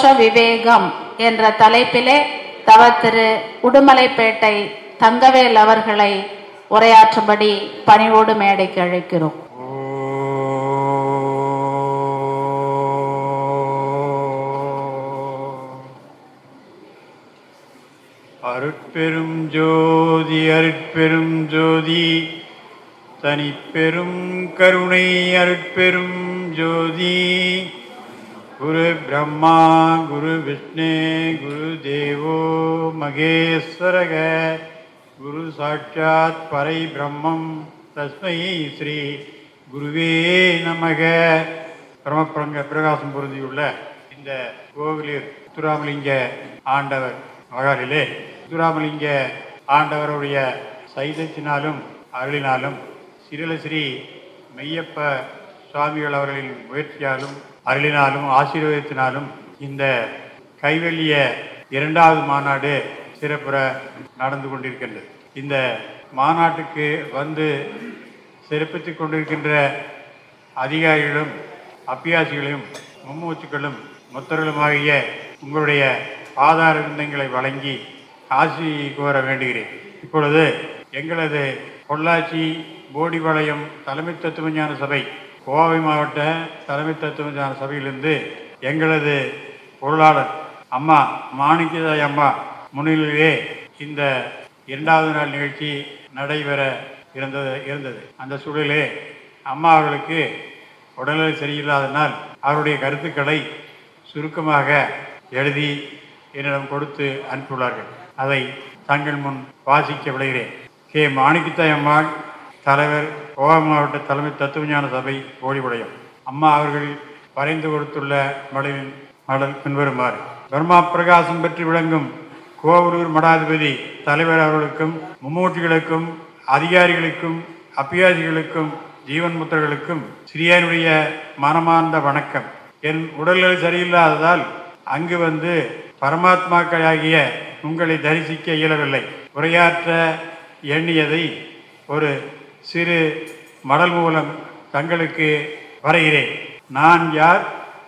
விவேகம் என்ற தலைப்பிலே தவ திரு உடுமலைப்பேட்டை தங்கவேல் அவர்களை உரையாற்றும்படி பணிவோடு மேடைக்கு அழைக்கிறோம். அருட்பெரும் ஜோதி அருட்பெரும் ஜோதி தனிப்பெரும் கருணை அருட்பெரும் ஜோதி. குரு பிரம்மா குரு விஷ்ணு குரு தேவோ மகேஸ்வரக. குரு சாட்சாத் பரை பிரம்மம் தஸ்மை ஸ்ரீ குருவே நமக. பிரமப்பிரங்க பிரகாசம் பொருந்தியுள்ள இந்த கோவிலில் முத்துராமலிங்க ஆண்டவர் மகாலிலே முத்துராமலிங்க ஆண்டவருடைய சைதத்தினாலும் அருளினாலும் சிறிலஸ்ரீ மெய்யப்ப சுவாமிகள் அவர்களின் முயற்சியாலும் அருளினாலும் ஆசீர்வதித்தினாலும் இந்த கைவெளிய இரண்டாவது மாநாடு சிறப்புற நடந்து கொண்டிருக்கின்றது. இந்த மாநாட்டுக்கு வந்து சிறப்பித்துக் கொண்டிருக்கின்ற அதிகாரிகளும் அப்பியாசிகளும் மும்மூச்சுக்களும் முத்தர்களுமாகிய உங்களுடைய ஆதார விந்தங்களை வழங்கி ஆசி கோர வேண்டுகிறேன். இப்பொழுது எங்களது பொள்ளாச்சி போடிபாளையம் தலைமை தத்துவஞான சபை கோவை மாவட்ட தலைமை தத்துவ சபையிலிருந்து எங்களது பொருளாளர் அம்மா மாணிக்கதாய் அம்மா முன்னிலையிலே இந்த இரண்டாவது நாள் நிகழ்ச்சி நடைபெற இருந்தது இருந்தது. அந்த சூழலே அம்மா அவர்களுக்கு உடல்நிலை சரியில்லாதனால் அவருடைய கருத்துக்களை சுருக்கமாக எழுதி என்னிடம் கொடுத்து அனுப்பியுள்ளார்கள். அதை தங்கள் முன் வாசிக்க விடுகிறேன் கே. மாணிக்கத்தாய் அம்மாள் தலைவர் கோவை மாவட்ட தலைமை தத்துவஞான சபை ஓடிவுடையம் அம்மா அவர்கள் வரைந்து கொடுத்துள்ள மடலின் மடல் பின்வருமாறு. பர்மா பிரகாசம் பெற்று விளங்கும் கோவலூர் மடாதிபதி தலைவர் அவர்களுக்கும் மும்மூர்த்திகளுக்கும் அதிகாரிகளுக்கும் அப்பியாசிகளுக்கும் ஜீவன் முத்தர்களுக்கும் சிறியனுடைய மனமார்ந்த வணக்கம். என் உடல்நிலை சரியில்லாததால் அங்கு வந்து பரமாத்மாக்களாகிய உங்களை தரிசிக்க இயலவில்லை. உரையாற்ற எண்ணியதை ஒரு சிறு மடல் மூலம் தங்களுக்கு வரைகிறேன். நான் யார்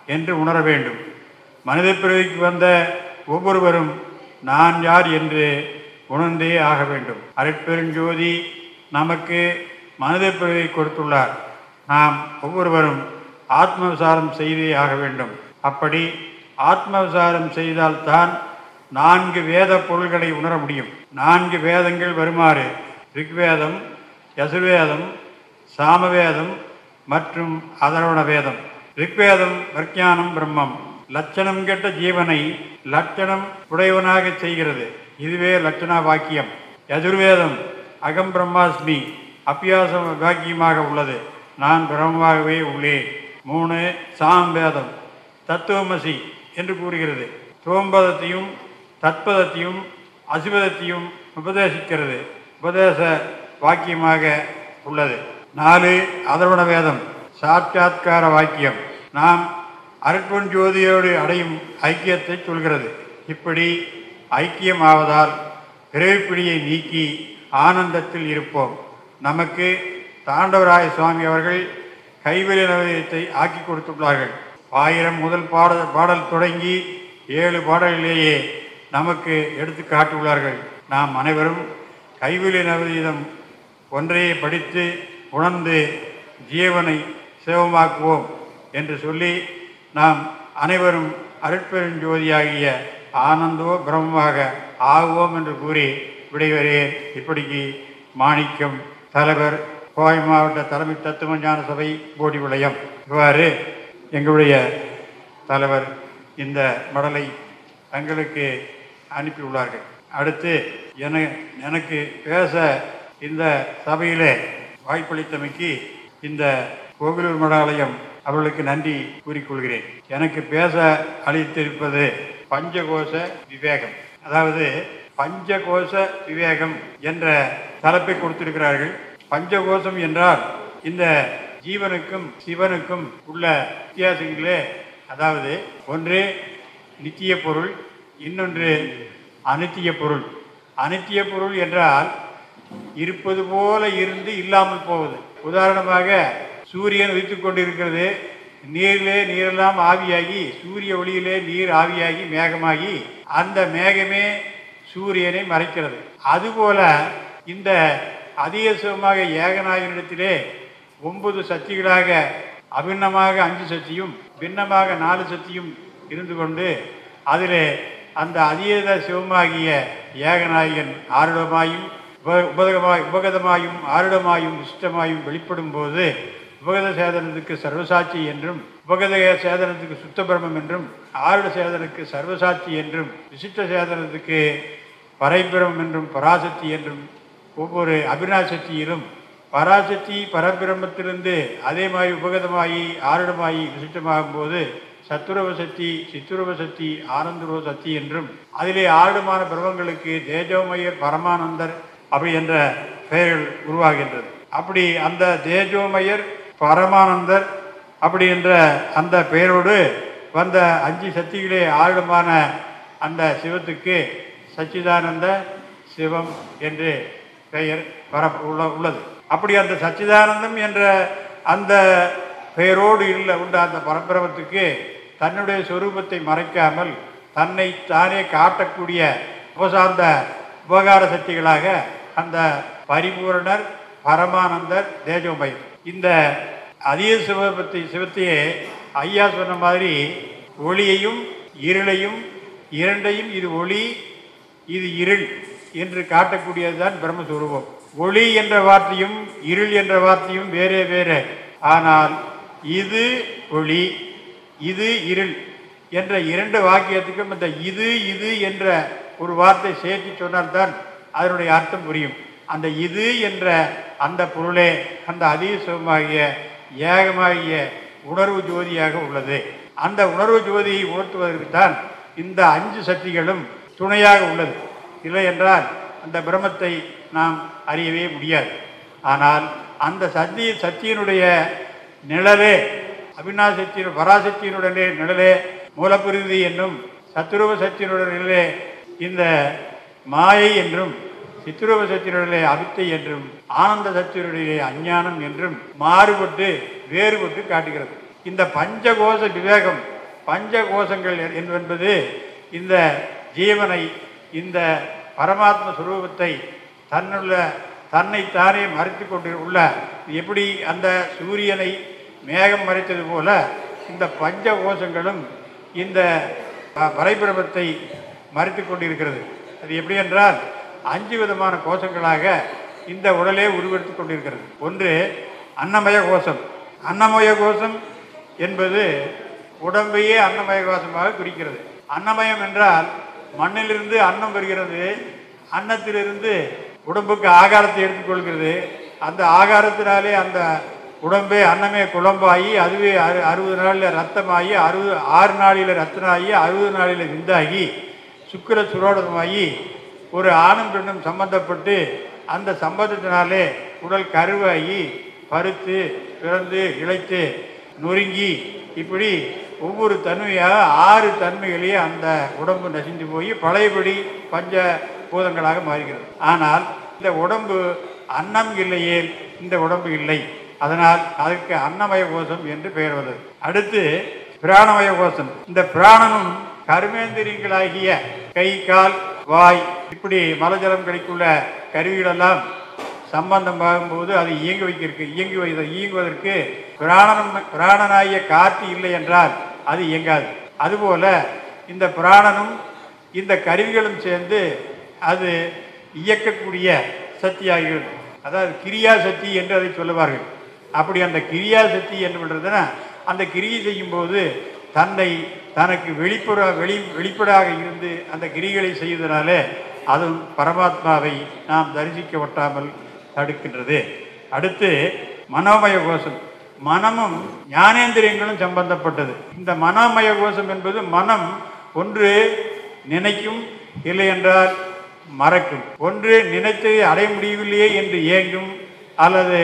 என்று உணர வேண்டும். மனித பிறவிக்கு வந்த ஒவ்வொருவரும் நான் யார் என்று உணர்ந்தே ஆக வேண்டும். அருட்பெருஞ்சோதி நமக்கு மனித பிறவை கொடுத்துள்ளார். நாம் ஒவ்வொருவரும் ஆத்ம விசாரம் செய்தே ஆக வேண்டும். அப்படி ஆத்ம விசாரம் செய்தால்தான் நான்கு வேத பொருள்களை உணர முடியும். நான்கு வேதங்கள் வருமாறு ரிக்வேதம் யசுர்வேதம் சாமவேதம் மற்றும் அதர்வண வேதம் ரிக்வேதம் பிரஜானம் பிரம்மம். லட்சணம் கெட்ட ஜீவனை லட்சணம் உடையவனாக செய்கிறது. இதுவே லட்சணா வாக்கியம். யஜுர்வேதம் அகம் பிரம்மாஸ்மி அபியாச வாக்கியமாக உள்ளது. நான் பிரம்மமாகவே உள்ளேன். மூணு சாம் வேதம் தத்துவமசி என்று கூறுகிறது. துவம்பதத்தையும் தத்பதத்தையும் அசிபதத்தையும் உபதேசிக்கிறது. உபதேச வாக்கியமாக உள்ளது. நாலு அதர்வண வேதம் சாட்சாத்கார வாக்கியம். நாம் அருட்பொன் ஜோதியோடு அடையும் ஐக்கியத்தை சொல்கிறது. இப்படி ஐக்கியமாவதால் பிறவிப்பிடியை நீக்கி ஆனந்தத்தில் இருப்போம். நமக்கு தாண்டவராய சுவாமி அவர்கள் கைவெளி நவீனத்தை ஆக்கி கொடுத்துள்ளார்கள். ஆயிரம் முதல் பாடல் பாடல் தொடங்கி ஏழு பாடலிலேயே நமக்கு எடுத்து காட்டியுள்ளார்கள். நாம் அனைவரும் கைவிலி நவதீதம் ஒன்றையே படித்து உணர்ந்து ஜீவனை சிவமாக்குவோம் என்று சொல்லி நாம் அனைவரும் அருட்பெருஞ்சோதியாகிய ஆனந்தோ பிரம்மமாக ஆகுவோம் என்று கூறி விடைவரேன் இப்படிக்கு மாணிக்கம் தலைவர் கோவை மாவட்ட தலைமை தத்துவ ஞான சபை போடி விளையம் இவ்வாறு எங்களுடைய தலைவர் இந்த மடலை தங்களுக்கு அனுப்பியுள்ளார்கள். அடுத்து என எனக்கு பேச இந்த சபையிலே வாய்ப்பளித்தமைக்கு இந்த கோவிலூர் மடாலயம் அவர்களுக்கு நன்றி கூறிக்கொள்கிறேன். எனக்கு பேச அளித்திருப்பது பஞ்சகோஷ விவேகம். அதாவது பஞ்சகோஷ விவேகம் என்ற தலைப்பை கொடுத்திருக்கிறார்கள். பஞ்சகோஷம் என்றால் இந்த ஜீவனுக்கும் சிவனுக்கும் உள்ள வித்தியாசங்களே. அதாவது ஒன்று நித்திய பொருள் இன்னொன்று அனித்திய பொருள். அனித்திய பொருள் என்றால் இருப்பது போல இருந்து இல்லாமல் போவது. உதாரணமாக சூரியன் உதித்து கொண்டிருக்கிறது. நீரிலே நீரெல்லாம் ஆவியாகி சூரிய ஒளியிலே நீர் ஆவியாகி மேகமாகி அந்த மேகமே சூரியனை மறைக்கிறது. அதுபோல இந்த அதிக சுகமாக ஏகநாயகனிடத்திலே ஒன்பது சக்திகளாக அபிண்ணமாக அஞ்சு சக்தியும் பின்னமாக நாலு சக்தியும் இருந்து கொண்டு அதிலே அந்த அதீத சிவமாகிய ஏகநாயகன் ஆருடமாயும் உப- உபதகமாய் உபகதமாயும் ஆருடமாயும் இஷ்டமாயும் வெளிப்படும் போது உபகத சேதனத்துக்கு சர்வசாட்சி என்றும் உபகத சேதனத்துக்கு சுத்த பிரம்மம் என்றும் ஆருட சேதனுக்கு சர்வசாட்சி என்றும் விசிஷ்ட சேதனத்துக்கு பரைபிரமம் என்றும் பராசக்தி என்றும் ஒவ்வொரு அபிநாசக்தியிலும் பராசக்தி பரபிரமத்திலிருந்து அதே மாதிரி உபகதமாகி ஆருடமாகி விசிஷ்டமாகும் போது சத்துரவ சக்தி சித்துரவ சக்தி ஆனந்துரவ சக்தி என்றும் அதிலே ஆருடமான பிரமங்களுக்கு தேஜோமயர் பரமானந்தர் அப்படி என்ற பெயர்கள் உருவாகின்றது. அப்படி அந்த தேஜோமயர் பரமானந்தர் அப்படி என்ற அந்த பெயரோடு வந்த அஞ்சு சக்திகளே ஆழமான அந்த சிவத்துக்கு சச்சிதானந்த சிவம் என்று பெயர் வர உள்ள உள்ளது. அப்படி அந்த சச்சிதானந்தம் என்ற அந்த பெயரோடு இல்லை உண்ட அந்த பரபிரமத்துக்கு தன்னுடைய சொரூபத்தை மறைக்காமல் தன்னை தானே காட்டக்கூடிய உபசார்ந்த உபகார சக்திகளாக அந்த பரிபூரணர் பரமானந்தர் தேஜோமயர் இந்த அதீத சிவபத்தை சிவத்தையே ஐயா சொன்ன மாதிரி ஒளியையும் இருளையும் இரண்டையும் இது ஒளி இது இருள் என்று காட்டக்கூடியதுதான் பிரம்மஸ்வரூபம். ஒளி என்ற வார்த்தையும் இருள் என்ற வார்த்தையும் வேறே வேறே. ஆனால் இது ஒளி இது இருள் என்ற இரண்டு வாக்கியத்துக்கும் இந்த இது இது என்ற ஒரு வார்த்தை சேர்த்து சொன்னால்தான் அதனுடைய அர்த்தம் புரியும். அந்த இது என்ற அந்த பொருளே அந்த அதிசுவமாகிய ஏகமாகிய உணர்வு ஜோதியாக உள்ளது. அந்த உணர்வு ஜோதியை உணர்த்துவதற்கு தான் இந்த அஞ்சு சக்திகளும் துணையாக உள்ளது. இல்லை என்றால் அந்த பிரம்மத்தை நாம் அறியவே முடியாது. ஆனால் அந்த சக்தி சக்தியினுடைய நிழலே அபிநாசக்தியின் பராசக்தியினுடனே நிழலே மூலப்பிரிதி என்னும் சத்துருவ சக்தியினுடைய நிழலே இந்த மாயை என்றும் சித்துருவ சக்தியினுடைய அவித்தை என்றும் ஆனந்த சக்தியினுடைய அஞ்ஞானம் என்றும் மாறுபட்டு வேறுபட்டு காட்டுகிறது. இந்த பஞ்சகோஷ விவேகம் பஞ்சகோஷங்கள் என்பது இந்த ஜீவனை இந்த பரமாத்ம சுரூபத்தை தன்னுள்ள தன்னைத்தானே தானே மறைத்து கொண்டு உள்ள எப்படி அந்த சூரியனை மேகம் மறைத்தது போல இந்த பஞ்ச கோஷங்களும் இந்த வரைபிரபத்தை மறைத்து கொண்டிருக்கிறது. அது எப்படி என்றால் அஞ்சு விதமான கோஷங்களாக இந்த உடலே உருவெடுத்து கொண்டிருக்கிறது. ஒன்று அன்னமய கோஷம். அன்னமய கோஷம் என்பது உடம்பையே அன்னமய கோஷமாக குறிக்கிறது. அன்னமயம் என்றால் மண்ணிலிருந்து அன்னம் வருகிறது அன்னத்திலிருந்து உடம்புக்கு ஆகாரத்தை எடுத்துக்கொள்கிறது அந்த ஆகாரத்தினாலே அந்த உடம்பே அன்னமே குழம்பாகி அதுவே அறு அறுபது நாளில் ரத்தமாகி அறுபது ஆறு நாளில் ரத்தனாகி அறுபது நாளில் விந்தாகி சுக்கிர சுரோடமாகி ஒரு ஆணும் பெண்ணும் சம்பந்தப்பட்டு அந்த சம்பந்தத்தினாலே உடல் கருவாகி பருத்து பிறந்து இழைத்து நொறுங்கி இப்படி ஒவ்வொரு தன்மையாக ஆறு தன்மைகளையும் அந்த உடம்பு நசிந்து போய் பழையபடி பஞ்ச பூதங்களாக மாறுகிறது. ஆனால் இந்த உடம்பு அன்னம் இல்லையே இந்த உடம்பு இல்லை. அதனால் அதற்கு அன்னமய கோஷம் என்று பெயர் வந்தது. அடுத்து பிராணமய கோஷம். இந்த பிராணனும் கர்மேந்திரியங்களாகிய கை கால் வாய் இப்படி மலஜலம் கிடைக்குள்ள கருவிகளெல்லாம் சம்பந்தம் ஆகும்போது அது இயங்கி வைக்கிறதுக்கு இயங்கி வை- இயங்குவதற்கு பிராணன் பிராணனாகிய காற்று இல்லை என்றால் அது இயங்காது. அதுபோல இந்த பிராணனும் இந்த கருவிகளும் சேர்ந்து அது இயக்கக்கூடிய சக்தியாகிறது அதாவது கிரியா சக்தி என்று அதை சொல்லுவார்கள். அப்படி அந்த கிரியா சக்தி என்று பண்ணுறதுன்னா அந்த கிரியை செய்யும்போது தன்னை தனக்கு வெளிப்புற வெளி வெளிப்படாக இருந்து அந்த கிரிகளை செய்வதனாலே அதுவும் பரமாத்மாவை நாம் தரிசிக்க ஒட்டாமல் தடுக்கின்றது. அடுத்து மனோமய கோஷம். மனமும் ஞானேந்திரியங்களும் சம்பந்தப்பட்டது. இந்த மனோமய கோஷம் என்பது மனம் ஒன்று நினைக்கும் இல்லை என்றால் மறக்கும். ஒன்று நினைத்ததை அடைய முடியவில்லையே என்று ஏங்கும் அல்லது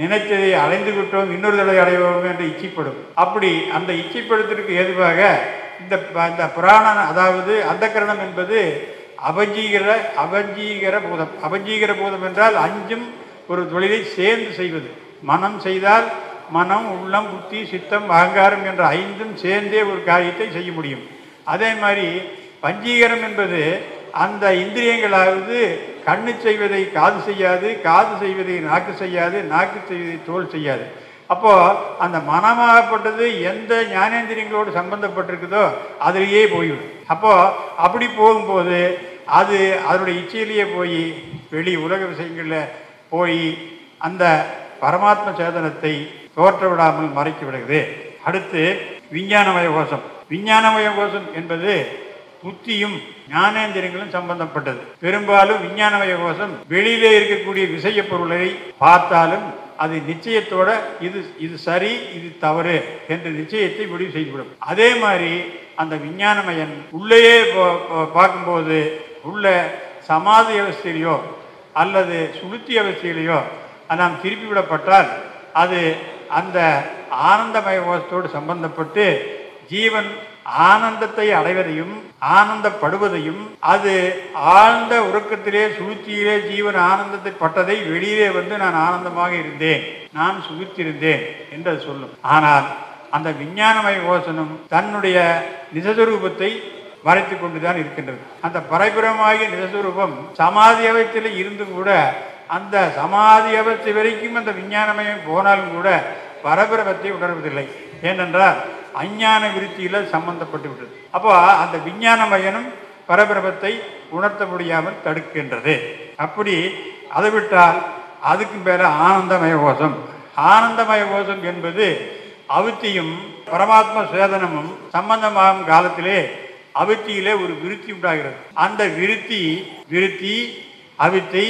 நினைத்ததை அடைந்து விட்டோம் இன்னொரு தடவை அடைவோம் என்று இச்சைப்படும். அப்படி அந்த இச்சைப்படுத்திற்கு ஏதுவாக இந்த ப- இந்த புராண அதாவது அந்தக்கரணம் என்பது அபஞ்சீகர அபஞ்சீகர பூதம் அபஞ்சீகர பூதம் என்றால் அஞ்சும் ஒரு தொழிலை சேர்ந்து செய்வது. மனம் செய்தால் மனம் உள்ளம் புத்தி சித்தம் அகங்காரம் என்ற ஐந்தும் சேர்ந்தே ஒரு காரியத்தை செய்ய முடியும். அதே மாதிரி பஞ்சீகரம் என்பது அந்த இந்திரியங்களாவது கண்ணு செய்வதை காது செய்யாது காது செய்வதை நாக்கு செய்யாது நாக்கு செய்வதை தோல் செய்யாது. அப்போது அந்த மனமாகப்பட்டது எந்த ஞானேந்திரியங்களோடு சம்பந்தப்பட்டிருக்குதோ அதிலேயே போய்விடும். அப்போது அப்படி போகும்போது அது அதனுடைய இச்சையிலேயே போய் வெளி உலக விஷயங்களில் போய் அந்த பரமாத்ம சேதனத்தை தோற்ற விடாமல் மறைத்து விடுகிறது. அடுத்து விஞ்ஞானமய கோஷம் விஞ்ஞானமய கோஷம் என்பது புத்தியும் ஞானேந்திரங்களும் சம்பந்தப்பட்டது. பெரும்பாலும் விஞ்ஞானமய கோஷம் வெளியிலே இருக்கக்கூடிய விஷய பொருளை பார்த்தாலும் அது நிச்சயத்தோட இது இது சரி இது தவறு என்ற நிச்சயத்தை முடிவு செய்துவிடும். அதே மாதிரி அந்த விஞ்ஞானமயன் உள்ளேயே பார்க்கும்போது உள்ள சமாதி அவஸ்தையிலையோ அல்லது சுளுத்தி அவஸ்தையிலையோ நாம் திருப்பி விடப்பட்டால் அது அந்த ஆனந்தமய கோஷத்தோடு சம்பந்தப்பட்டு ஜீவன் ஆனந்தத்தை அடைவதையும் ஆனந்தப்படுவதையும் அது ஆழ்ந்த உறக்கத்திலே சுளுத்தியிலே ஜீவன் ஆனந்தத்தை பட்டதை வெளியிலே வந்து நான் ஆனந்தமாக இருந்தேன் நான் சுகித்திருந்தேன் என்று அது சொல்லும். ஆனால் அந்த விஞ்ஞானமய யோசனம் தன்னுடைய நிஜஸ்வரூபத்தை மறைத்து கொண்டுதான் இருக்கின்றது. அந்த பரைபுறமாகிய நிஜஸ்வரூபம் சமாதி அவத்தில் இருந்தும் கூட அந்த சமாதி அவத்து வரைக்கும் அந்த விஞ்ஞானமயம் போனாலும் கூட பரபிரமத்தை உணர்வதில்லை. ஏனென்றால் அஞ்ஞான விருத்தியில் சம்பந்தப்பட்டு விட்டது. அப்போ அந்த விஞ்ஞானமயனும் பரபிரபத்தை உணர்த்த முடியாமல் தடுக்கின்றது. அப்படி அதை விட்டால் அதுக்கு பேர ஆனந்தமய கோஷம். ஆனந்தமய கோஷம் என்பது அவித்தியும் பரமாத்ம சேதனமும் சம்பந்தமாகும் காலத்திலே அவித்தியிலே ஒரு விருத்தி உண்டாகிறது. அந்த விருத்தி விருத்தி அவித்தை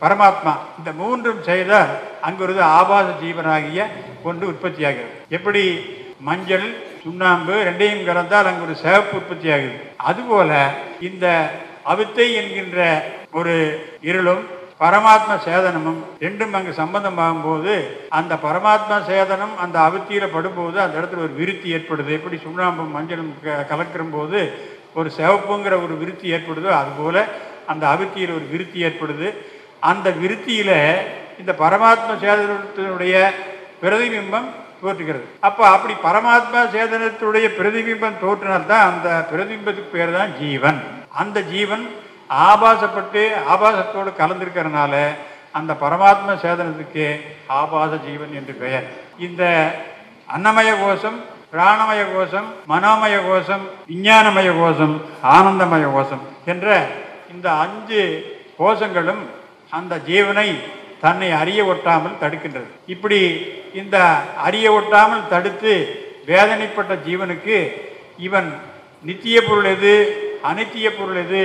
பரமாத்மா இந்த மூன்றும் செய்தால் அங்கிருந்து ஆபாச ஜீவனாகிய ஒன்று உற்பத்தியாகிறது. எப்படி? மஞ்சள் சுண்ணாம்பு ரெண்டையும் கலந்தால் அங்கு ஒரு சிவப்பு உற்பத்தி ஆகுது அதுபோல இந்த அவித்தை என்கின்ற ஒரு இருளும் பரமாத்ம சேதனமும் ரெண்டும் அங்கு சம்பந்தமாகும் போது அந்த பரமாத்மா சேதனம் அந்த அவித்தியில படும்போது அந்த இடத்துல ஒரு விருத்தி ஏற்படுது. எப்படி சுண்ணாம்பும் மஞ்சளும் க- கலக்கிற போது ஒரு சிவப்புங்கிற ஒரு விருத்தி ஏற்படுதோ அதுபோல அந்த அவித்தியில் ஒரு விருத்தி ஏற்படுது. அந்த விருத்தியில இந்த பரமாத்ம சேதனத்தினுடைய பிரதிபிம்பம் தோற்றுகிறது. அப்போ அப்படி பரமாத்மா சேதனத்துடைய பிரதிபிம்பம் தோற்றினால்தான் அந்த பிரதிபிம்பத்துக்கு பேர் தான் ஜீவன். அந்த ஜீவன் ஆபாசப்பட்டு ஆபாசத்தோடு கலந்திருக்கிறதுனால அந்த பரமாத்ம சேதனத்துக்கு ஆபாச ஜீவன் என்று பெயர். இந்த அன்னமய கோஷம் பிராணமய கோஷம் மனோமய கோஷம் விஞ்ஞானமய கோஷம் ஆனந்தமய கோஷம் என்ற இந்த அஞ்சு கோஷங்களும் அந்த ஜீவனை தன்னை அறிய ஒட்டாமல் தடுக்கின்றது. இப்படி இந்த அறிய ஒட்டாமல் தடுத்து வேதனைப்பட்ட ஜீவனுக்கு இவன் நித்திய பொருள் எது அனித்திய பொருள் எது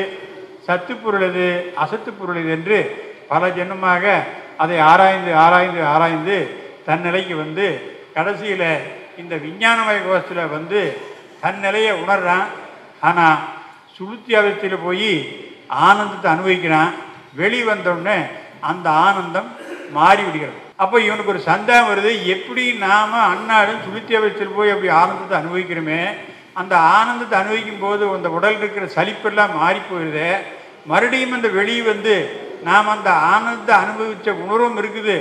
சத்து பொருள் எது அசத்து பொருள் எது என்று பல ஜென்மமாக அதை ஆராய்ந்து ஆராய்ந்து ஆராய்ந்து தன் நிலைக்கு வந்து கடைசியில் இந்த விஞ்ஞானமய கோஷத்தில் வந்து தன் நிலையை உணர்றான். ஆனால் சுளுத்தி அவஸ்தையில் போய் ஆனந்தத்தை அனுபவிக்கிறான். வெளி வந்தோடனே அந்த ஆனந்தம் மாறிவிடுகிறது அப்போ இவனுக்கு ஒரு சந்தேகம் வருது எப்படி நாம் அன்னாடும் சுளுத்தி போய் அப்படி ஆனந்தத்தை அனுபவிக்கிறோமே? அந்த ஆனந்தத்தை அனுபவிக்கும் போது அந்த உடல் இருக்கிற சலிப்பெல்லாம் மாறி போயிடுது மறுபடியும் அந்த வெளியே வந்து நாம் அந்த ஆனந்தத்தை அனுபவித்த உணர்வும் இருக்குது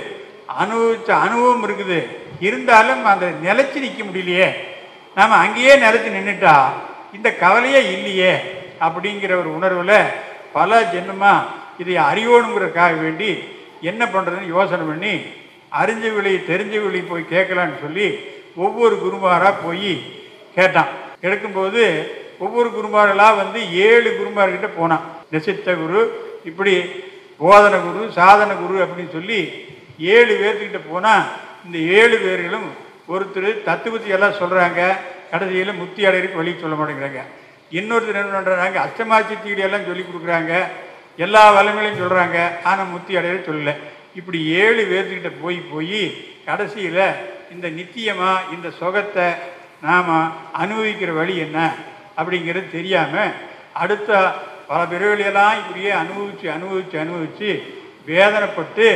அனுபவித்த அனுபவம் இருக்குது. இருந்தாலும் அந்த நிலச்சி நிற்க முடியலையே. நாம் அங்கேயே நிலச்சி நின்றுட்டா இந்த கவலையே இல்லையே அப்படிங்கிற ஒரு உணர்வில் பல ஜென்மமாக இதை அறியோணுங்கிறதுக்காக வேண்டி என்ன பண்ணுறதுன்னு யோசனை பண்ணி அறிஞ்சவளி தெரிஞ்சவளி போய் கேட்கலான்னு சொல்லி ஒவ்வொரு குருமாராக போய் கேட்டான். எடுக்கும்போது ஒவ்வொரு குருமார்களாக வந்து ஏழு குருமார்கிட்ட போனான். நிசித்த குரு இப்படி போதன குரு சாதன குரு அப்படின்னு சொல்லி ஏழு பேர்த்துக்கிட்ட போனால் இந்த ஏழு பேர்களும் ஒருத்தர் தத்துவத்தை எல்லாம் சொல்கிறாங்க கடைசியில் முத்தி அடையிறதுக்கு வழி சொல்ல மாட்டேங்கிறாங்க. இன்னொருத்தர் என்ன பண்ணுறாங்க அஷ்டமாச்சி தீடியெல்லாம் சொல்லி கொடுக்குறாங்க. எல்லா வளங்களையும் சொல்கிறாங்க ஆனால் முத்தி அடைய சொல்லலை. இப்படி ஏழு பேர்த்துக்கிட்ட போய் போய் கடைசியில் இந்த நித்தியமாக இந்த சுகத்தை நாம் அனுபவிக்கிற வழி என்ன அப்படிங்கிறது தெரியாமல் அடுத்த பல பிறவிலையெல்லாம் இப்படியே அனுபவித்து அனுபவித்து அனுபவித்து வேதனைப்பட்டு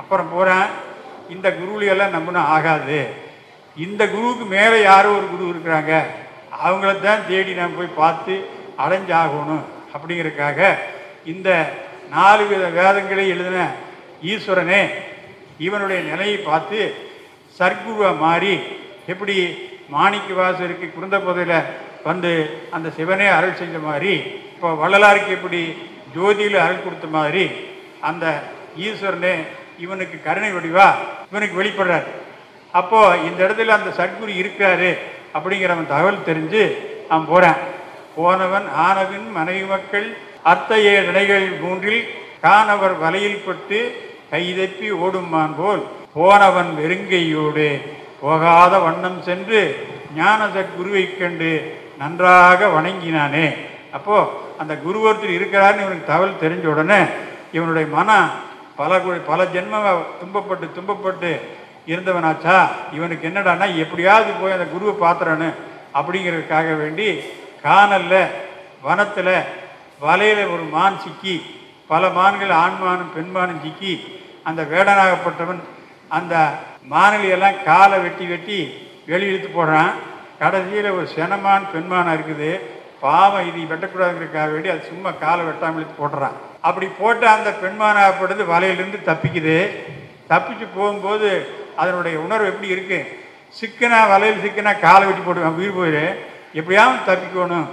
அப்புறம் போகிறேன் இந்த குருவிலையெல்லாம் நம்பினா ஆகாது. இந்த குருவுக்கு மேலே யாரோ ஒரு குரு இருக்கிறாங்க. அவங்கள தான் தேடி நான் போய் பார்த்து அடைஞ்சாகணும் அப்படிங்கிறதுக்காக இந்த நாலு வித வேதங்களை எழுதின ஈஸ்வரனே இவனுடைய நிலையை பார்த்து சர்க்குருவா மாறி எப்படி மாணிக்க வாசருக்கு குருந்த பகுதியில் வந்து அந்த சிவனே அருள் செஞ்ச மாதிரி இப்போ வள்ளலாருக்கு எப்படி ஜோதியில் அருள் கொடுத்த மாதிரி அந்த ஈஸ்வரனே இவனுக்கு கருணை வடிவா இவனுக்கு வெளிப்படுறார். அப்போது இந்த இடத்துல அந்த சத்குரு இருக்காரு அப்படிங்கிறவன் தகவல் தெரிஞ்சு அவன் போகிறான் போனவன் ஆனவின் மனைவி மக்கள் அத்தைய நிலைகள் மூன்றில் காணவர் வலையில் பட்டு கைதப்பி ஓடுமான் போல் போனவன் வெறுங்கையோடு. போகாத வண்ணம் சென்று ஞான சத்குருவை கண்டு நன்றாக வணங்கினானே. அப்போ அந்த குரு ஒருத்தர் இருக்கிறாருன்னு இவனுக்கு தகவல் தெரிஞ்ச உடனே இவனுடைய மனம் பல கு- பல ஜென்ம துன்பப்பட்டு துன்பப்பட்டு இருந்தவனாச்சா இவனுக்கு என்னடானா எப்படியாவது போய் அந்த குருவை பார்த்துறானு அப்படிங்கிறதுக்காக வேண்டி காணலில் வனத்தில் வலையில் ஒரு மான் சிக்கி பல மான்கள் ஆண்மானும் பெண்மானும் சிக்கி அந்த வேடனாகப்பட்டவன் அந்த மானலியெல்லாம் காலை வெட்டி வெட்டி வெளியிழுத்து போடுறான். கடைசியில் ஒரு செனமான் பெண்மானம் இருக்குது. பாவம் இது வெட்டக்கூடாதுங்கிறக்காக வேண்டி அது சும்மா காலை வெட்டாமல் இழுத்து போடுறான். அப்படி போட்டு அந்த பெண்மானாகப்பட்டது வலையிலிருந்து தப்பிக்குது. தப்பிச்சு போகும்போது அதனுடைய உணர்வு எப்படி இருக்குது சிக்கனா வலையில் சிக்கனா காலை வெட்டி போடுவேன் உயிர் போயிடு எப்படியாவது தப்பிக்கணும்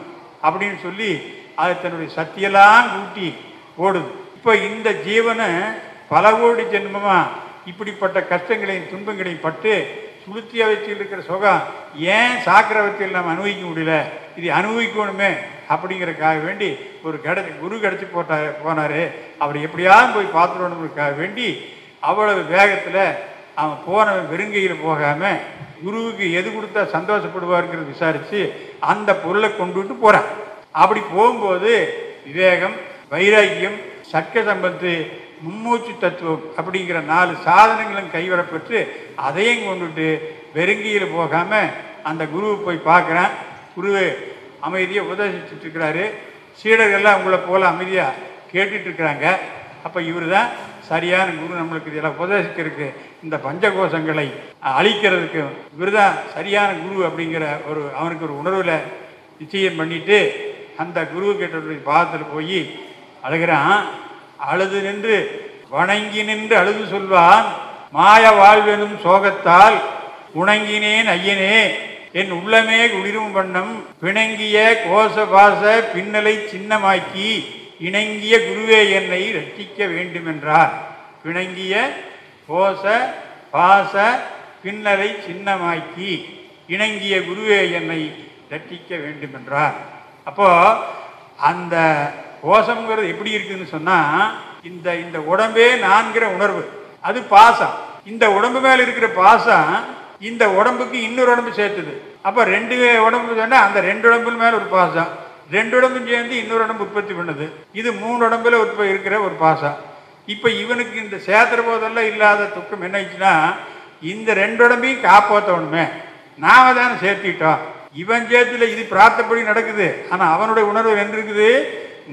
அப்படின்னு சொல்லி அது தன்னுடைய சக்தியெல்லாம் கூட்டி ஓடுது இப்போ இந்த ஜீவனை பல கோடி ஜென்மமாக இப்படிப்பட்ட கஷ்டங்களையும் துன்பங்களையும் பட்டு சுளுத்திய வச்சியில் இருக்கிற சுகம் ஏன் சாக்கிரவத்தில் நம்ம அனுபவிக்க முடியல? இது அனுபவிக்கணுமே அப்படிங்கிறதுக்காக வேண்டி ஒரு கிடை குரு கிடச்சி போட்டா போனாரு. அவர் எப்படியாவது போய் பார்த்துடணுங்கிறதுக்காக வேண்டி அவ்வளவு வேகத்தில் அவன் போனவன் வெறுங்கையில் போகாமல் குருவுக்கு எது கொடுத்தா சந்தோஷப்படுவாருங்கிறத விசாரித்து அந்த பொருளை கொண்டுட்டு போகிறான் அப்படி போகும்போது விவேகம் வைராக்கியம் சக்க சம்பத்து மும்மூச்சு தத்துவம் அப்படிங்கிற நாலு சாதனங்களும் கைவரப்பெற்று அதையும் கொண்டுட்டு வெறுங்கியில் போகாமல் அந்த குருவை போய் பார்க்குறேன். குருவு அமைதியை உபதேசிச்சுட்டு இருக்கிறாரு. சீடர்கள்லாம் அவங்கள போல அமைதியாக கேட்டுட்டு இருக்கிறாங்க. அப்போ இவர் தான் சரியான குரு நம்மளுக்கு இதெல்லாம் உபதேசிக்கிறதுக்கு இந்த பஞ்சகோஷங்களை அழிக்கிறதுக்கு இவர் தான் சரியான குரு அப்படிங்கிற ஒரு அவனுக்கு ஒரு உணர்வில் நிச்சயம் பண்ணிவிட்டு அந்த குரு கிட்ட பாதத்தில் போய் அழுகிறான். அழுது நின்று வணங்கி நின்று அழுது சொல்வான் மாய வாழ்வெனும் சோகத்தால் உணங்கினேன் ஐயனே என் உள்ளமே குளிரும் வண்ணம் பிணங்கிய கோச பாச பின்னலை சின்னமாக்கி இணங்கிய குருவே என்னை ரட்சிக்க வேண்டுமென்றார். பிணங்கிய கோச பாச பின்னலை சின்னமாக்கி இணங்கிய குருவே என்னை ரட்சிக்க வேண்டுமென்றார். அப்போ அந்த கோஷம்ங்கிறது எப்படி இருக்குதுன்னு சொன்னால் இந்த இந்த உடம்பே நான்கிற உணர்வு. அது பாசம். இந்த உடம்பு மேலே இருக்கிற பாசம் இந்த உடம்புக்கு இன்னொரு உடம்பு சேர்த்துது. அப்போ ரெண்டு உடம்பு சொன்னால் அந்த ரெண்டு உடம்பு மேலே ஒரு பாசம். ரெண்டு உடம்பும் சேர்ந்து இன்னொரு உடம்பு உற்பத்தி பண்ணுது. இது மூணு உடம்புல உற்ப இருக்கிற ஒரு பாசம். இப்போ இவனுக்கு இந்த சேர்த்துற போதெல்லாம் இல்லாத துக்கம் என்ன ஆயிடுச்சுன்னா இந்த ரெண்டு உடம்பையும் காப்பாற்றணுமே நாம தானே சேர்த்திட்டோம். இவன் சேர்த்துல இது பிரார்த்தப்படி நடக்குது. ஆனா அவனுடைய உணர்வு என்ன இருக்குது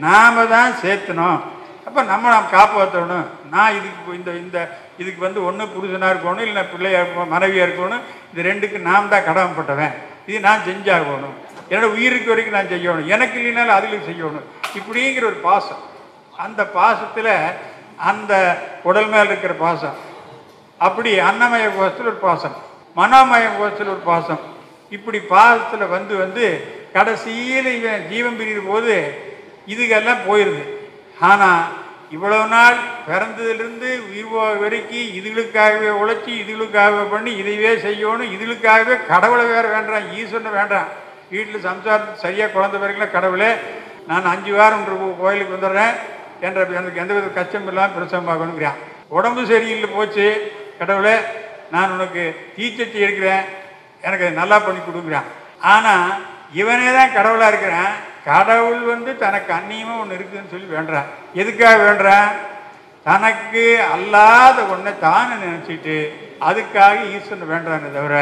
நாம தான் சேர்த்தணும் அப்ப நம்ம நாம் காப்பாற்றணும் நான் இதுக்கு இந்த இந்த இதுக்கு வந்து ஒன்று புருஷனாக இருக்கணும் இல்லை பிள்ளையா இருக்கணும் மனைவியாக இருக்கணும். இது ரெண்டுக்கு நாம் தான் கடமைப்பட்டவன். இது நான் செஞ்சாகணும். என்னோட உயிருக்கு வரைக்கும் நான் செய்யணும். எனக்கு இல்லைனாலும் அதுல செய்யணும். இப்படிங்கிற ஒரு பாசம். அந்த பாசத்தில் அந்த உடல் மேல் இருக்கிற பாசம். அப்படி அன்னமய கோஷத்தில் ஒரு பாசம். மனோமய கோஷத்தில் ஒரு பாசம். இப்படி பாசத்தில் வந்து வந்து கடைசியில் இவன் ஜீவன் பிரிகிற போது இதுக்கெல்லாம் போயிடுது ஆனால் இவ்வளவு நாள் பிறந்ததுலேருந்து உயிர் போக வரைக்கும் இதுகளுக்காகவே உழைச்சி இதுகளுக்காகவே பண்ணி இதைவே செய்யணும் இதுகளுக்காகவே கடவுளை வேறு வேண்டாம் ஈஸ்வரனை வேண்டாம். வீட்டில் சம்சாரத்துக்கு சரியாக குழந்த வரைக்கும் கடவுளே நான் அஞ்சு வாரம் கோயிலுக்கு வந்துடுறேன் என்ற எனக்கு எந்த வித கஷ்டம் இல்லாமல் பிரசவமாகணுங்கிறான் உடம்பு சரியில்லை போச்சு கடவுளே நான் உனக்கு தீச்சட்டி எடுக்கிறேன் எனக்கு அதை நல்லா பண்ணி கொடுக்குறான். ஆனால் இவனே தான் கடவுளாக இருக்கிறான். கடவுள் வந்து தனக்கு அந்நியமாக ஒன்று இருக்குதுன்னு சொல்லி வேண்டுறான். எதுக்காக வேண்டான் தனக்கு அல்லாத ஒன்றை தானே நினச்சிட்டு அதுக்காக ஈஸ்வரன் வேண்டானே தவிர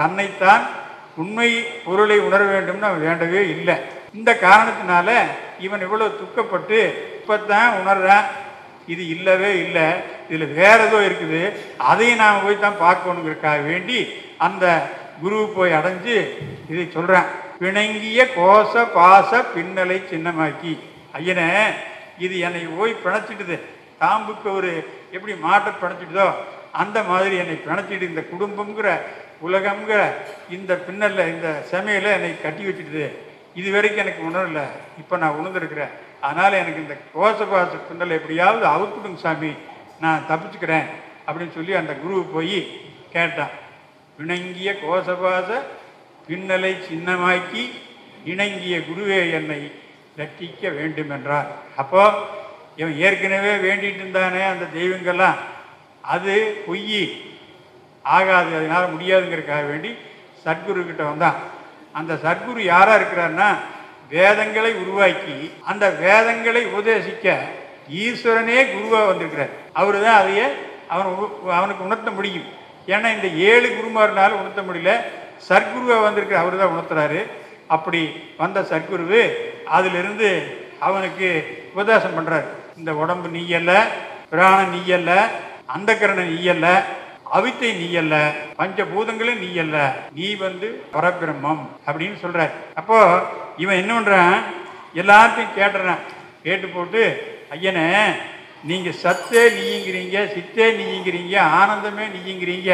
தன்னைத்தான் உண்மை பொருளை உணர வேண்டும்னு அவன் வேண்டவே இல்லை. இந்த காரணத்தினால இவன் இவ்வளோ துக்கப்பட்டு இப்போ தான் உணர்றான். இது இல்லவே இல்லை. இதில் வேற ஏதோ இருக்குது. அதையும் நாம் போய் தான் பார்க்கணுங்கிறதுக்காக வேண்டி அந்த குரு போய் அடைஞ்சு இதை சொல்கிறேன் பிணங்கிய கோச பாச பின்னலை சின்னமாக்கி. ஐயனே இது என்னை போய் பிணைச்சிட்டுது தாம்புக்கு ஒரு எப்படி மாட்டை பிணைச்சிட்டுதோ அந்த மாதிரி என்னை பிணைச்சிட்டு இந்த குடும்பம்ங்கிற உலகம்ங்கிற இந்த பின்னலில் இந்த சமையலை என்னை கட்டி வச்சுட்டுது இது வரைக்கும் எனக்கு உணரல இப்போ நான் உணர்ந்துருக்கிறேன். அதனால் எனக்கு இந்த கோசபாச பின்னலை எப்படியாவது அவுத்துடுங்க சாமி. நான் தப்பிச்சுக்கிறேன் அப்படின்னு சொல்லி அந்த குருவை போய் கேட்டான். பிணங்கிய கோசபாச பின்னலை சின்னமாக்கி இணங்கிய குருவே என்னை ரட்சிக்க வேண்டுமென்றார். அப்போ இவன் ஏற்கனவே வேண்டிட்டு இருந்தானே அந்த தெய்வங்கள்லாம். அது பொய் ஆகாது அதனால் முடியாதுங்கிறதுக்காக வேண்டி சத்குரு கிட்ட வந்தான். அந்த சத்குரு யாராக இருக்கிறாருன்னா வேதங்களை உருவாக்கி அந்த வேதங்களை உபதேசிக்க ஈஸ்வரனே குருவாக வந்திருக்கிறார். அவரு தான் அதையே அவன் உ- அவனுக்கு உணர்த்த முடியும். ஏன்னா இந்த ஏழு குருமார்னால உணர்த்த முடியல. சர்க்குருவை வந்திருக்கிற அவர் தான் உணர்த்துறாரு. அப்படி வந்த சர்க்குருவு அதிலிருந்து அவனுக்கு உபதேசம் பண்ணுறாரு இந்த உடம்பு நீயல்ல பிராண நீயல்ல அந்தக்கரண நீயல்ல அவித்தை நீயல்ல பஞ்சபூதங்களும் நீயல்ல நீ வந்து பரபிரம்மம் அப்படின்னு சொல்ற அப்போ இவன் என்ன பண்றான்? எல்லாத்தையும் கேட்டுறான். கேட்டு போட்டு ஐயனே நீங்க சத்தே நீங்கிறீங்க சித்தே நீங்கிறீங்க ஆனந்தமே நீங்கிறீங்க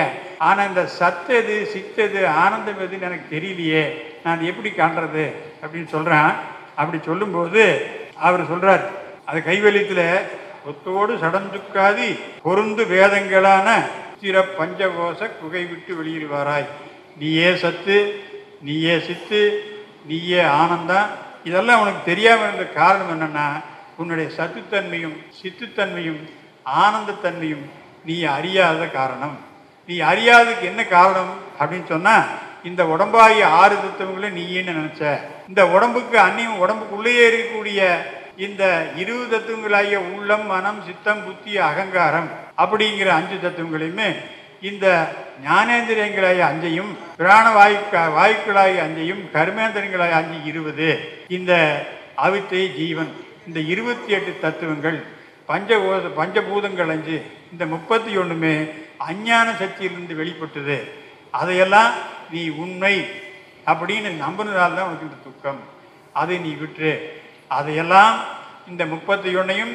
ஆனா இந்த சத்தது சித்தது ஆனந்தம் எதுன்னு எனக்கு தெரியலையே. நான் எப்படி காண்றது அப்படின்னு சொல்கிறேன் அப்படி சொல்லும்போது அவர் சொல்றார் அது கைவெளித்துல ஒத்தோடு சடஞ்சுக்காதி பொருந்து வேதங்களான சிற பஞ்சகோச குகை விட்டு வெளியிடுவாராய். நீயே சத்து நீயே சித்து நீயே ஆனந்தம். இதெல்லாம் உனக்கு தெரியாமல் இருந்த காரணம் என்னென்னா உன்னுடைய சத்துத்தன்மையும் சித்துத்தன்மையும் ஆனந்தத்தன்மையும் நீ அறியாத காரணம். நீ அறியாததுக்கு என்ன காரணம் அப்படின்னு சொன்னால் இந்த உடம்பாகிய ஆறு தத்துவங்களும் நீன்னு நினச்ச. இந்த உடம்புக்கு அன்னியும் உடம்புக்குள்ளேயே இருக்கக்கூடிய இந்த இருபது தத்துவங்களாகிய உள்ளம் மனம் சித்தம் புத்தி அகங்காரம் அப்படிங்கிற அஞ்சு தத்துவங்களையுமே இந்த ஞானேந்திரியங்களாகிய அஞ்சையும் பிராண வாயு வாயுக்களாகிய அஞ்சையும் கர்மேந்திரங்களாகிய அஞ்சு இருபது. இந்த அவித்தை ஜீவன். இந்த இருபத்தி எட்டு தத்துவங்கள் பஞ்சகோத பஞ்சபூதங்கள் அஞ்சு இந்த முப்பத்தி ஒன்றுமே அஞ்ஞான சக்தியிலிருந்து வெளிப்பட்டது. அதையெல்லாம் நீ உண்மை அப்படின்னு நம்பினதால் தான் உனக்கு இந்த துக்கம். அதை நீ விட்டுரு. அதையெல்லாம் இந்த முப்பத்தி ஒன்னையும்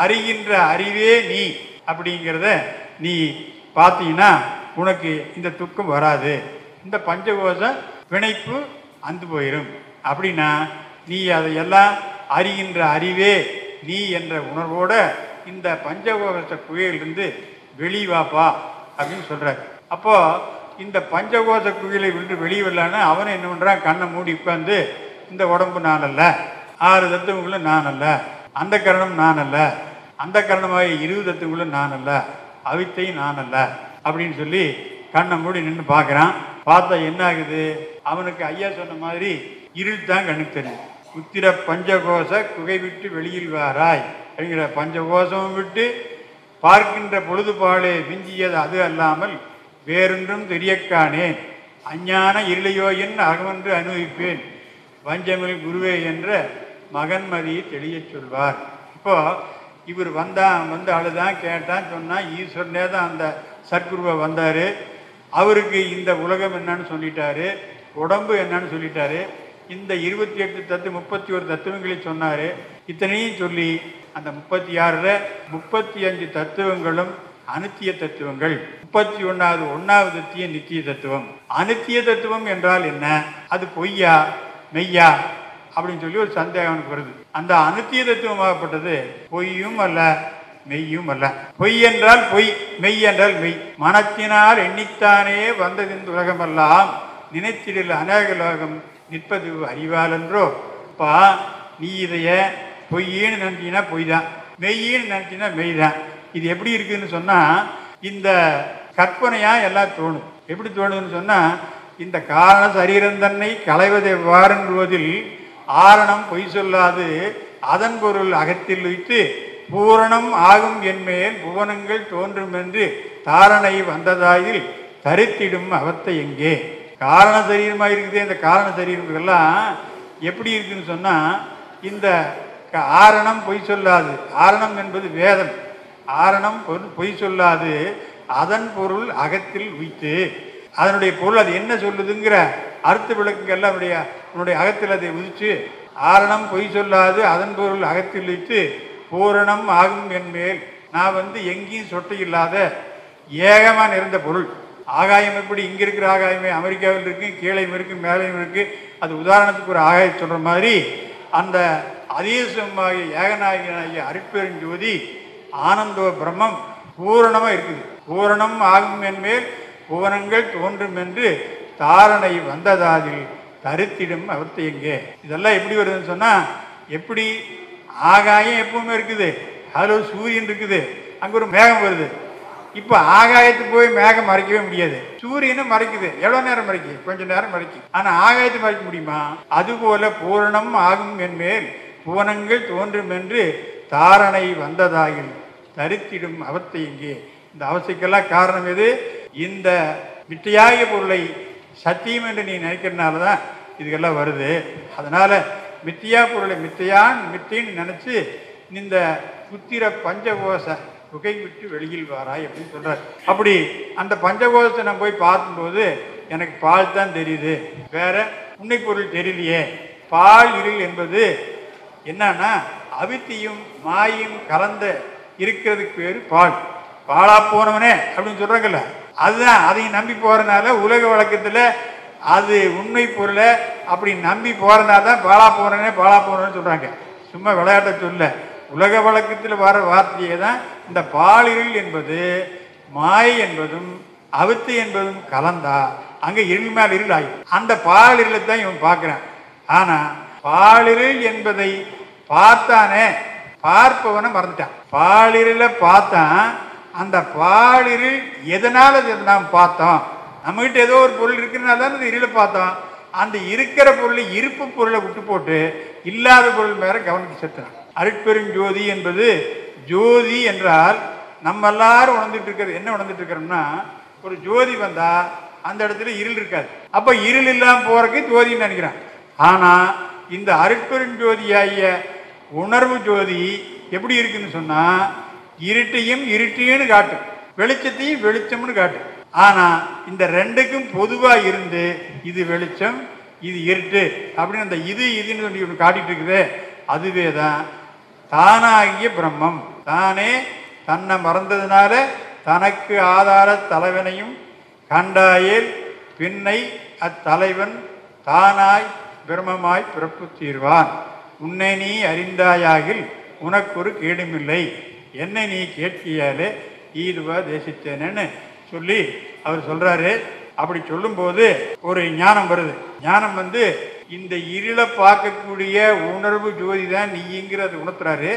அறிகின்ற அறிவே நீ அப்படிங்கிறத நீ பார்த்தீங்கன்னா உனக்கு இந்த துக்கம் வராது. இந்த பஞ்சகோச பிணைப்பு அந்து போயிடும் அப்படின்னா நீ அதையெல்லாம் அறிகின்ற அறிவே நீ என்ற உணர்வோடு இந்த பஞ்சகோஷ குகையிலிருந்து வெளிவாப்பா அப்படின்னு சொல்கிறார் அப்போது இந்த பஞ்சகோஷ குகையில விட்டு வெளியே வரலான்னு அவனை என்ன பண்ணுறான் கண்ணை மூடி உட்காந்து இந்த உடம்பு நான் அல்ல. ஆறு தத்துவங்களும் நான் அல்ல. அந்த கரணம் நான் அல்ல. அந்த கரணமாக இருபது தத்துவங்களும் நான் அல்ல. அவித்தை நான் அல்ல. அப்படின்னு சொல்லி கண்ணை மூடி நின்று பார்க்குறான். பார்த்தா என்ன ஆகுது? அவனுக்கு ஐயா சொன்ன மாதிரி இருள் தான் கண்ணுக்கு தெரியும் உத்திர பஞ்சகோச குகை விட்டு வெளியில் வாராய் அப்படிங்கிற பஞ்சகோசமும் விட்டு பார்க்கின்ற பொழுதுபாலே விஞ்சியது அது அல்லாமல் வேறொன்றும் தெரியக்கானேன் அஞ்ஞான இருளையோ என் அகமென்று அனுபவிப்பேன். வஞ்சமில் குருவே என்ற மகன்மதியை தெளியச் சொல்வார். இப்போ இவர் வந்தான் வந்து அழுதான் கேட்டான் சொன்னால் ஈஸ்வரனே தான் அந்த சத்குருவை வந்தார். அவருக்கு இந்த உலகம் என்னன்னு சொல்லிட்டாரு உடம்பு என்னன்னு சொல்லிட்டாரு. இந்த இருபத்தி எட்டு தத்து முப்பத்தி ஒரு தத்துவங்களை சொன்னார். இத்தனையும் சொல்லி அந்த முப்பத்தி ஆறில் முப்பத்தி அஞ்சு தத்துவங்களும் அனுத்திய தத்துவங்கள். முப்பத்தி ஒன்னாவது ஒன்னாவது தத்திய நித்திய தத்துவம். அனுத்திய தத்துவம் என்றால் என்ன? அது பொய்யா? மெய்யா? அப்படின்னு சொல்லி ஒரு சந்தேகம் அவனுக்கு வருது. அந்த அனுத்திய தத்துவமாகப்பட்டது பொய்யும் அல்ல மெய்யும் அல்ல. பொய் என்றால் பொய் மெய் என்றால் மெய். மனத்தினால் எண்ணித்தானே வந்தது இந்த உலகமெல்லாம். நினைத்திடில் அநேக லோகம் நிற்பது அறிவாலன்றோ பா நீ இதைய பொய்யின்னு நினைச்சீங்கன்னா பொய் தான் மெய்யின்னு நினைச்சீங்கன்னா மெய் தான் இது எப்படி இருக்குதுன்னு சொன்னால் இந்த கற்பனையாக எல்லாம் தோணும். எப்படி தோணுதுன்னு சொன்னால் இந்த காரண சரீரம் தன்னை களைவது எவ்வாறுவதில் ஆரணம் பொய் சொல்லாது. அதன் பொருள் அகத்தில் வைத்து பூரணம் ஆகும் என்மேல் புவனங்கள் தோன்றும் என்று தாரணை வந்ததாயில் தரித்திடும் அவத்தை எங்கே? காரண சரீரமாக இருக்குது இந்த காரண சரீரங்கள்லாம் எப்படி இருக்குன்னு சொன்னால் இந்த க- ஆரணம் பொய் சொல்லாது. ஆரணம் என்பது வேதம். ஆரணம் பொய் சொல்லாது. அதன் பொருள் அகத்தில் உய்த்து. அதனுடைய பொருள் அது என்ன சொல்லுதுங்கிற அர்த்த விளக்குங்கள்லாம் அவனுடைய உன்னுடைய அகத்தில் அதை உதிச்சு ஆரணம் பொய் சொல்லாது அதன் பொருள் அகத்தில் வைத்து பூரணம் ஆகும் என்மேல். நான் வந்து எங்கேயும் சொட்டை இல்லாத ஏகமாக நிறைந்த பொருள். ஆகாயம் எப்படி? இங்கே இருக்கிற ஆகாயமே அமெரிக்காவில் இருக்கு கீழையும் இருக்கு மேலையும் இருக்கு. அது உதாரணத்துக்கு ஒரு ஆகாயம் சொல்ற மாதிரி அந்த அதீசமாகிய ஏகநாயகனாகிய அரிப்பெருஞ்சோதி ஆனந்தோ பிரம்மம் பூரணமாக இருக்குது. பூரணம் ஆகும் என்மேல் புவனங்கள் தோன்றும் என்று தாரணை வந்ததாதில் தருத்திடும் அவர்த்து எங்கே? இதெல்லாம் எப்படி வருதுன்னு சொன்னால் எப்படி ஆகாயம் எப்பவுமே இருக்குது. அதில் ஒரு சூரியன் இருக்குது. அங்கே ஒரு மேகம் வருது. இப்ப ஆகாயத்துக்கு போய் மேகம் மறைக்கவே முடியாது. சூரியனும் மறைக்குது. எவ்வளவு நேரம் மறைக்குது கொஞ்ச நேரம் மறைக்கு. ஆனா ஆகாயத்தை மறைக்க முடியுமா? அதுபோல பூரணம் ஆகும் என்மேல் புவனங்கள் தோன்றும் என்று தாரணை வந்ததாகில் தரித்திடும் அவத்தை இங்கே. இந்த அவசைக்கெல்லாம் காரணம் எது? இந்த மித்தையாகிய பொருளை சத்தியம் என்று நீ நினைக்கிறனால தான் இதுக்கெல்லாம் வருது. அதனால மித்தியா பொருளை மித்தையான் மித்தின்னு நினைச்சு இந்த புத்திர பஞ்சகோச புகை விட்டு வெளியில் வாராய் அப்படின்னு சொல்கிறார் அப்படி அந்த பஞ்சகோஷத்தை நான் போய் பார்க்கும்போது எனக்கு பால் தான் தெரியுது. வேற உண்மை பொருள் தெரியலையே. பால் இருள் என்பது என்னன்னா அவித்தியும் மாயும் கலந்த இருக்கிறதுக்கு பேரு பால். பாலா போனவனே அப்படின்னு சொல்றாங்கல்ல. அதுதான் அதையும் நம்பி போறதுனால உலக வழக்கத்துல அது உண்மை பொருளை அப்படி நம்பி போகிறனால தான் பாலா போனவனே பாலா போனவன்னு சொல்றாங்க. சும்மா விளையாட்ட சொல்ல. உலக வழக்கத்தில் வர வார்த்தையை தான் இந்த பாலிருள் என்பது மாயை என்பதும் அவித்து என்பதும் கலந்தா அங்க இருள் மேல் இருள் ஆகும் அந்த பாலிருளை தான் இவன் பார்க்கிறான். ஆனா பாலிருள் என்பதை பார்த்தானே பார்ப்பவனை மறந்துட்டான். பாலிருளை பார்த்தான் அந்த பாலிருள் எதனால நாம் பார்த்தோம்? நம்மகிட்ட ஏதோ ஒரு பொருள் இருக்குன்னா தான் அந்த இருளை பார்த்தோம். அந்த இருக்கிற பொருளை இருப்பு பொருளை விட்டு போட்டு இல்லாத பொருள் மேல கவனித்து செத்துறான் அருட்பெருஞ்சோதி என்பது ஜோதி என்றால் நம்ம எல்லாரும் உணர்ந்துட்டு இருக்கிறது என்ன உணர்ந்துட்டு இருக்கிறோம்னா ஒரு ஜோதி வந்தா அந்த இடத்துல இருள் இருக்காது. அப்ப இருள் இல்லாம போறதுக்கு ஜோதின்னு நினைக்கிறான். ஆனா இந்த அருட்பெருஞ்சோதியாகிய உணர்வு ஜோதி எப்படி இருக்குன்னு சொன்னா இருட்டையும் இருட்டியன்னு காட்டும். வெளிச்சத்தையும் வெளிச்சம்னு காட்டும். ஆனா இந்த ரெண்டுக்கும் பொதுவா இருந்து இது வெளிச்சம் இது இருட்டு அப்படின்னு அந்த இது இதுன்னு சொல்லி ஒன்று காட்டிட்டு இருக்குதே. அதுவே தான் தானாகிய பிரம்மம். தானே தன்னை மறந்ததுனால தனக்கு ஆதார தலைவனையும் கண்டாயேல் பின்னை அத்தலைவன் தானாய் பிரம்மமாய் பிறப்பு தீர்வான் உன்னை நீ அறிந்தாயாகில் உனக்கொரு கேடுமில்லை. என்னை நீ கேட்கியாலே ஈதுவா தேசித்தேனேன்னு சொல்லி அவர் சொல்றாரு. அப்படி சொல்லும்போது ஒரு ஞானம் வருது. ஞானம் வந்து இந்த இருளை பார்க்கக்கூடிய உணர்வு ஜோதி தான் நீங்கிறத உணர்த்துறாரு.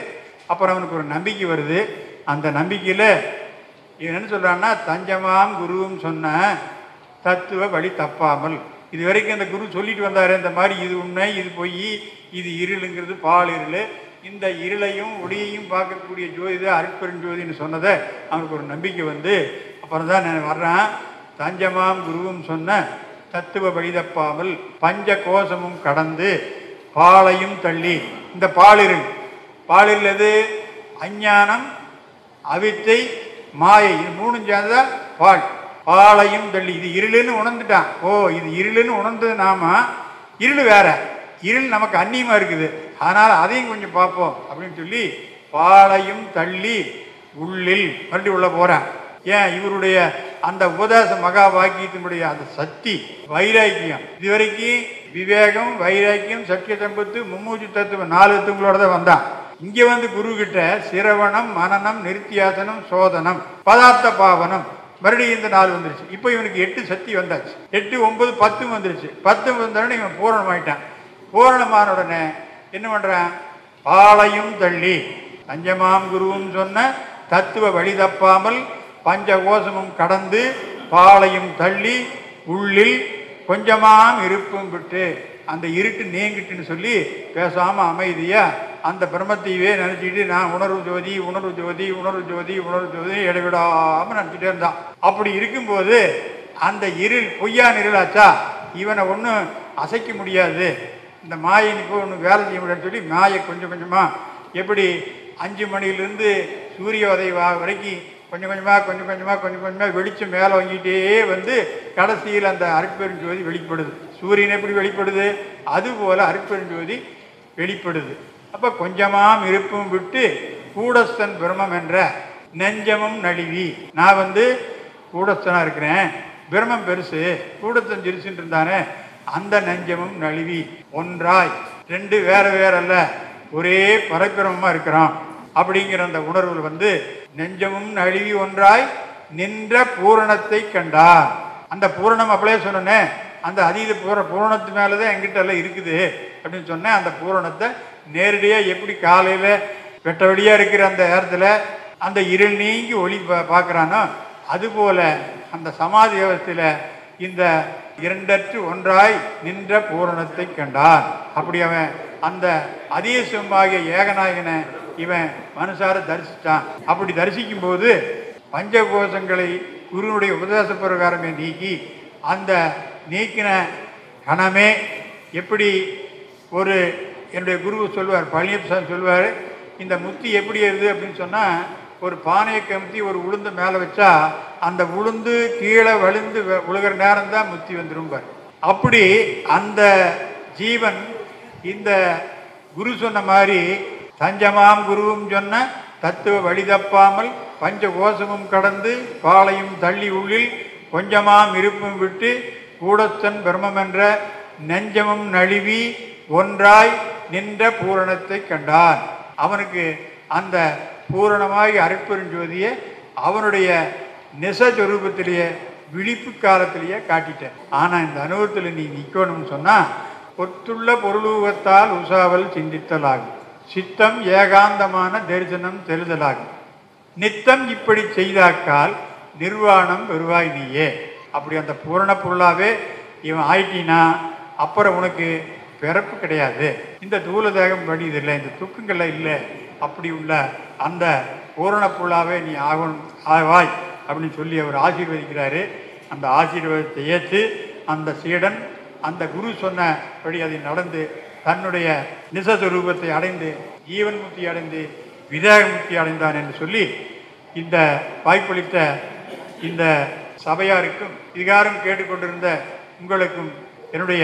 அப்புறம் அவனுக்கு ஒரு நம்பிக்கை வருது. அந்த நம்பிக்கையில் இவன் என்ன தஞ்சமாம் குருவும் சொன்ன தத்துவ வழி தப்பாமல். இது வரைக்கும் அந்த குரு சொல்லிட்டு வந்தார் இந்த மாதிரி இது உண்மை இது பொய் இது இருளுங்கிறது பால் இருள். இந்த இருளையும் ஒளியையும் பார்க்கக்கூடிய ஜோதி அருட்பெருஞ்சோதின்னு சொன்னதை அவனுக்கு ஒரு நம்பிக்கை வந்து அப்புறம் தான் நான் வர்றேன். தஞ்சமாம் குருவும் சொன்ன தத்துவ வழி தப்பாமல் பஞ்ச கோஷமும் கடந்து பாலையும் தள்ளி இந்த பாலிருள் பாலிருள் எது அஞ்ஞானம் அவித்தை மாயை இது மூணும் சேர்ந்ததா பால். பாலையும் தள்ளி இது இருளுன்னு உணர்ந்துட்டான். ஓ இது இருளுன்னு உணர்ந்தது நாம இருள் வேற. இருள் நமக்கு அந்நியமா இருக்குது. அதனால அதையும் கொஞ்சம் பார்ப்போம் அப்படின்னு சொல்லி பாலையும் தள்ளி உள்ளில் மறுபடி உள்ள போறேன். ஏன்? இவருடைய அந்த உபதேச மகா வாக்கியத்தினுடைய அந்த சக்தி வைராக்கியம். இதுவரைக்கும் விவேகம் வைராக்கியம் சத்திய சம்பத்து மும்மூச்சு தத்துவம் நாலு தத்துவங்களோட தான் வந்தான். இங்க வந்து குரு கிட்ட சிரவணம் மனநம் நிருத்தியாசனம் சோதனம் பதார்த்த பாவனம். மறுபடியும் இந்த நாள் வந்துருச்சு. இப்போ இவனுக்கு எட்டு சக்தி வந்தாச்சு. எட்டு ஒன்பது பத்து வந்துருச்சு. பத்து வந்தோடனே இவன் பூரணமாயிட்டான் பூரணமான உடனே என்ன பண்றான்? பாலையும் தள்ளி. பஞ்சமாம் குருவும் சொன்ன தத்துவ வழி தப்பாமல் பஞ்ச கோஷமும் கடந்து பாலையும் தள்ளி உள்ளில் கொஞ்சமாம் இருப்பும் விட்டு அந்த இருட்டு நீங்கிட்டுன்னு சொல்லி பேசாமல் அமைதியாக அந்த பிரம்மத்தையவே நினச்சிக்கிட்டு நான் உணர்வு ஜோதி உணர்வு ஜோதி உணர்வு ஜோதி உணர்வு ஜோதி இடைவிடாமல் நினச்சிட்டே இருந்தான். அப்படி இருக்கும்போது அந்த இருள் பொய்யா இருளாச்சா இவனை ஒன்றும் அசைக்க முடியாது. இந்த மாயை இப்போ ஒன்று வேலை செய்ய முடியாதுன்னு சொல்லி மாயை கொஞ்சம் கொஞ்சமாக எப்படி அஞ்சு மணிலேருந்து சூரிய உதய வரைக்கும் கொஞ்சம் கொஞ்சமாக கொஞ்சம் கொஞ்சமாக கொஞ்சம் கொஞ்சமாக வெளிச்சம் மேலே வாங்கிட்டே வந்து கடைசியில் அந்த அருட்பெருஞ்சோதி வெளிப்படுது. சூரியன் எப்படி வெளிப்படுது? அதுபோல் அருட்பெருஞ்சோதி வெளிப்படுது. அப்போ கொஞ்சமாம் இருப்பும் விட்டு கூடஸ்தன் பிரம்மம் என்ற நெஞ்சமும் நழுவி. நான் வந்து கூடஸ்தனாக இருக்கிறேன். பிரம்மம் பெருசு கூடத்தன் சிரிச்சுட்டு இருந்தானே அந்த நெஞ்சமும் நழுவி. ஒன்றாய். ரெண்டு வேற வேற அல்ல ஒரே பரப்பிரமமா இருக்கிறான். அப்படிங்கிற அந்த உணர்வு வந்து நெஞ்சமும் நழுவி ஒன்றாய் நின்ற பூரணத்தை கண்டார். அந்த பூரணம் அப்படியே சொன்னேன் அந்த அதீத பூர பூரணத்து மேலதான் எங்கிட்ட எல்லாம் இருக்குது அப்படின்னு சொன்னேன். அந்த பூரணத்தை நேரடியாக எப்படி காலையில் வெட்டவெளியாக இருக்கிற அந்த நேரத்தில் அந்த இருள் நீங்கி ஒளி பா- பார்க்கறானோ அதுபோல அந்த சமாதி வியவஸ்தையில இந்த இரண்டற்று ஒன்றாய் நின்ற பூரணத்தை கண்டான் அப்படி அவன் அந்த அதிகசமாகிய ஏகநாயகனை இவன் மனசார தரிசித்தான் அப்படி தரிசிக்கும் போது பஞ்சகோஷங்களை குருனுடைய உபதேச பிரகாரமே நீக்கி அந்த நீக்கின கணமே எப்படி ஒரு என்னுடைய குரு சொல்வார் பழனியப்பசாமி சொல்வார் இந்த முத்தி எப்படி ஏறுது அப்படின்னு சொன்னால் ஒரு பானையை கமுத்தி ஒரு உளுந்து மேலே வச்சா அந்த உளுந்து கீழே வலிந்து வ- நேரம் தான் முத்தி வந்துரும்பார். அப்படி அந்த ஜீவன் இந்த குரு சொன்ன மாதிரி தஞ்சமாம் குருவும் சொன்ன தத்துவ வழி தப்பாமல் பஞ்ச கோஷமும் கடந்து பாலையும் தள்ளி உள்ளில் கொஞ்சமாம் இருப்பும் விட்டு கூடத்தன் பிரம்மம் என்ற நெஞ்சமும் நழுவி ஒன்றாய் நின்ற பூரணத்தை கண்டான். அவனுக்கு அந்த பூரணமாய் அரைப்பெருஞ்சோதியை அவனுடைய நிசஸ்வரூபத்திலேயே விழிப்பு காலத்திலேயே காட்டிட்டேன். ஆனால் இந்த அனுபவத்தில் நீ நிற்கணும்னு சொன்னால் ஒத்துள்ள பொருளூகத்தால் உசாவல் சிந்தித்தலாகும். சித்தம் ஏகாந்தமான தரிசனம் தெரிதலாகும். நித்தம் இப்படி செய்தாக்கால் நிர்வாணம் வருவாய் நீயே. அப்படி அந்த பூரண பொருளாவே இவன் ஆயிட்டினா அப்புறம் உனக்கு பிறப்பு கிடையாது. இந்த தூலதேகம் தேகம் வடிதில்லை இந்த துக்கங்கள்ல இல்லை. அப்படி உள்ள அந்த பூரண பொருளாவே நீ ஆகணும் ஆவாய் அப்படின்னு சொல்லி அவர் ஆசீர்வதிக்கிறாரு. அந்த ஆசீர்வாதத்தை ஏற்று அந்த சீடன் அந்த குரு சொன்னபடி அதை நடந்து தன்னுடைய நிசஸ்வரூபத்தை அடைந்து ஜீவன் முக்தி அடைந்து விதேக முக்தி அடைந்தான் என்று சொல்லி இந்த வாய்ப்பளித்த இந்த சபையாருக்கும் இதுகாரும் கேட்டுக்கொண்டிருந்த உங்களுக்கும் என்னுடைய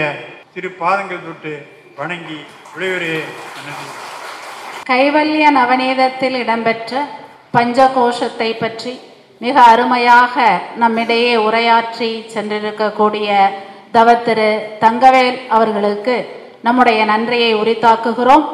திரு பாதங்கள் தொட்டு வணங்கி விடைபெறுகிறேன். நன்றி. கைவல்ய நவநீதத்தில் இடம்பெற்ற பஞ்சகோஷத்தை பற்றி மிக அருமையாக நம்மிடையே உரையாற்றி சென்றிருக்கக்கூடிய தவத்திரு தங்கவேல் அவர்களுக்கு நம்முடைய நன்றியை உரித்தாக்குகிறோம்.